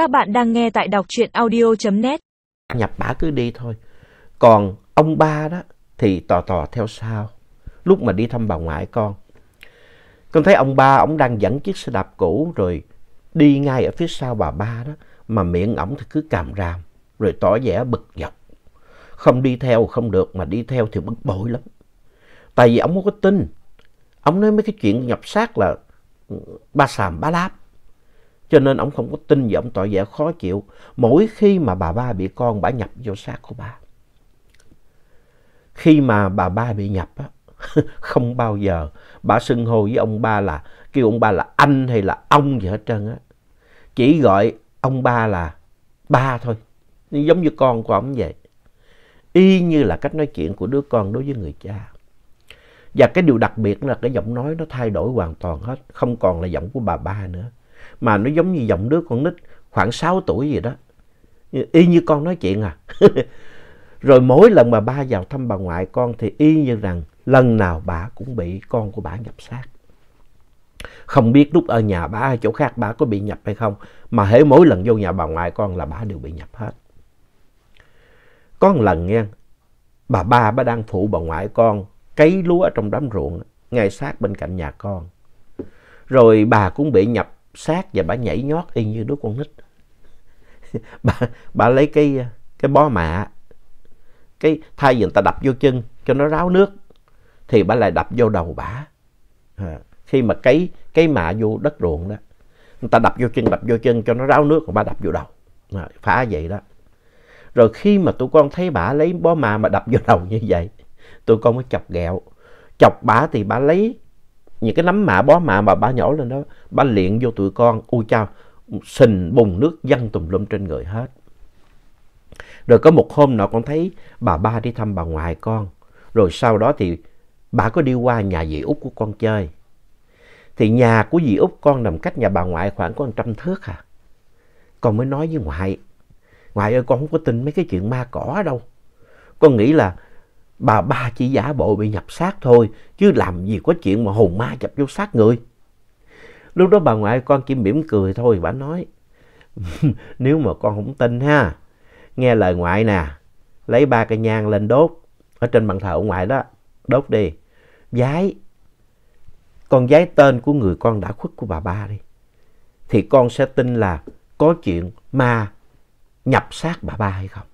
Các bạn đang nghe tại đọc truyện audio.net. Nhập bả cứ đi thôi. Còn ông ba đó thì tò tò theo sau. Lúc mà đi thăm bà ngoại con. Con thấy ông ba, ông đang dẫn chiếc xe đạp cũ rồi đi ngay ở phía sau bà ba đó. Mà miệng ổng thì cứ càm ràm, rồi tỏ vẻ bực dọc. Không đi theo không được, mà đi theo thì bực bội lắm. Tại vì ông không có tin. Ông nói mấy cái chuyện nhập xác là ba sàm ba láp. Cho nên ông không có tin và ông tỏ vẻ khó chịu mỗi khi mà bà ba bị con bả nhập vô xác của bà. Khi mà bà ba bị nhập á, không bao giờ bà xưng hô với ông ba là kêu ông ba là anh hay là ông gì hết trơn á. Chỉ gọi ông ba là ba thôi. Giống như con của ông vậy. Y như là cách nói chuyện của đứa con đối với người cha. Và cái điều đặc biệt là cái giọng nói nó thay đổi hoàn toàn hết. Không còn là giọng của bà ba nữa mà nó giống như giọng đứa con nít khoảng 6 tuổi gì đó. Y như con nói chuyện à. Rồi mỗi lần mà ba vào thăm bà ngoại con thì y như rằng lần nào bà cũng bị con của bà nhập xác. Không biết lúc ở nhà bà ở chỗ khác bà có bị nhập hay không. Mà hễ mỗi lần vô nhà bà ngoại con là bà đều bị nhập hết. Có một lần nghe, bà ba bà đang phụ bà ngoại con cấy lúa ở trong đám ruộng ngay sát bên cạnh nhà con. Rồi bà cũng bị nhập sát và bà nhảy nhót y như đứa con nít. bà, bà lấy cái, cái bó mạ, cái thay vì người ta đập vô chân cho nó ráo nước, thì bà lại đập vô đầu bà. À, khi mà cấy cái mạ vô đất ruộng đó, người ta đập vô chân, đập vô chân cho nó ráo nước, còn bà đập vô đầu. À, phá vậy đó. Rồi khi mà tụi con thấy bà lấy bó mạ mà đập vô đầu như vậy, tụi con mới chọc ghẹo. Chọc bà thì bà lấy những cái nấm mạ bó mạ mà bà nhổ lên đó, bà liện vô tụi con, ui chao, sình bùng nước văng tùm lum trên người hết. Rồi có một hôm nọ con thấy bà ba đi thăm bà ngoại con, rồi sau đó thì bà có đi qua nhà dì út của con chơi. Thì nhà của dì út con nằm cách nhà bà ngoại khoảng có 100 thước à. Con mới nói với ngoại, ngoại ơi con không có tin mấy cái chuyện ma cỏ đâu. Con nghĩ là bà ba chỉ giả bộ bị nhập xác thôi, chứ làm gì có chuyện mà hồn ma nhập vô xác người. Lúc đó bà ngoại con chỉ mỉm cười thôi, bà nói, nếu mà con không tin ha, nghe lời ngoại nè, lấy ba cây nhang lên đốt, ở trên bàn thờ ngoại đó, đốt đi, giái, con giái tên của người con đã khuất của bà ba đi, thì con sẽ tin là có chuyện ma nhập xác bà ba hay không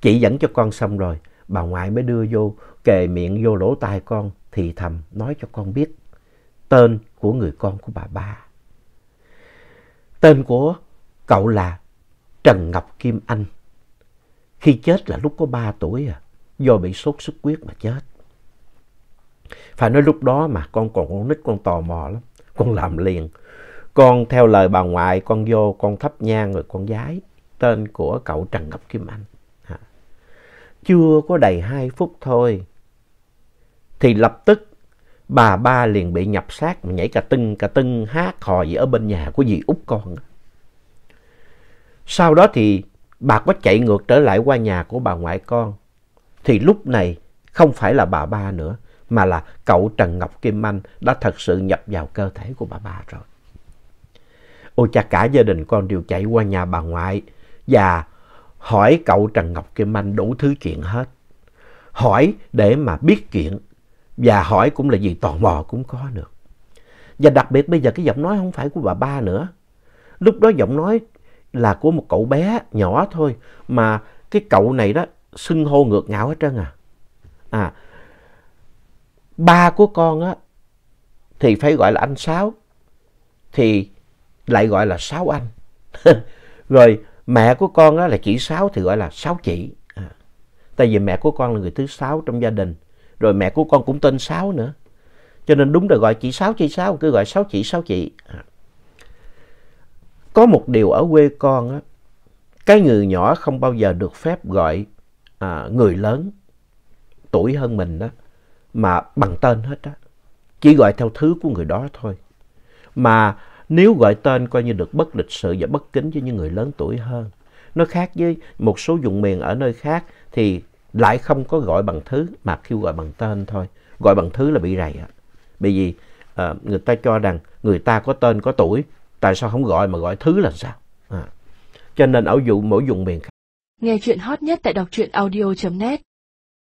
chỉ dẫn cho con xong rồi, bà ngoại mới đưa vô, kề miệng vô lỗ tai con, thì thầm nói cho con biết tên của người con của bà ba. Tên của cậu là Trần Ngọc Kim Anh. Khi chết là lúc có 3 tuổi à, do bị sốt xuất huyết mà chết. Phải nói lúc đó mà con còn con nít con tò mò lắm, con làm liền. Con theo lời bà ngoại, con vô, con thắp nhang rồi con giái tên của cậu Trần Ngọc Kim Anh chưa có đầy hai phút thôi. Thì lập tức, bà ba liền bị nhập xác mà nhảy cả tưng cả tưng, hát hò gì ở bên nhà của dì út con. Sau đó thì bà có chạy ngược trở lại qua nhà của bà ngoại con. Thì lúc này, không phải là bà ba nữa, mà là cậu Trần Ngọc Kim Anh đã thật sự nhập vào cơ thể của bà ba rồi. Ôi cha cả gia đình con đều chạy qua nhà bà ngoại và hỏi cậu Trần Ngọc Kim Anh đủ thứ chuyện hết. Hỏi để mà biết chuyện và hỏi cũng là gì tò mò cũng có được. Và đặc biệt bây giờ cái giọng nói không phải của bà ba nữa. Lúc đó giọng nói là của một cậu bé nhỏ thôi mà cái cậu này đó xưng hô ngược ngạo hết trơn à. À, ba của con á thì phải gọi là anh Sáu thì lại gọi là Sáu Anh. Rồi Mẹ của con á, là chị Sáu thì gọi là Sáu chị. À. Tại vì mẹ của con là người thứ sáu trong gia đình. Rồi mẹ của con cũng tên Sáu nữa. Cho nên đúng là gọi chị Sáu, chị Sáu, cứ gọi Sáu chị, Sáu chị. À. Có một điều ở quê con á, cái người nhỏ không bao giờ được phép gọi à, người lớn tuổi hơn mình đó mà bằng tên hết á. Chỉ gọi theo thứ của người đó thôi. Mà nếu gọi tên coi như được bất lịch sự và bất kính với những người lớn tuổi hơn. Nó khác với một số vùng miền ở nơi khác thì lại không có gọi bằng thứ mà kêu gọi bằng tên thôi. Gọi bằng thứ là bị rầy ạ. Bởi vì à, người ta cho rằng người ta có tên có tuổi tại sao không gọi mà gọi thứ là sao à. cho nên ở dụ mỗi vùng miền khác Nghe chuyện hot nhất tại đọc truyện audio.net